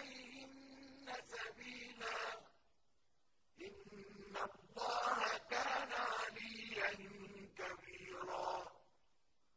إليهن سبيلا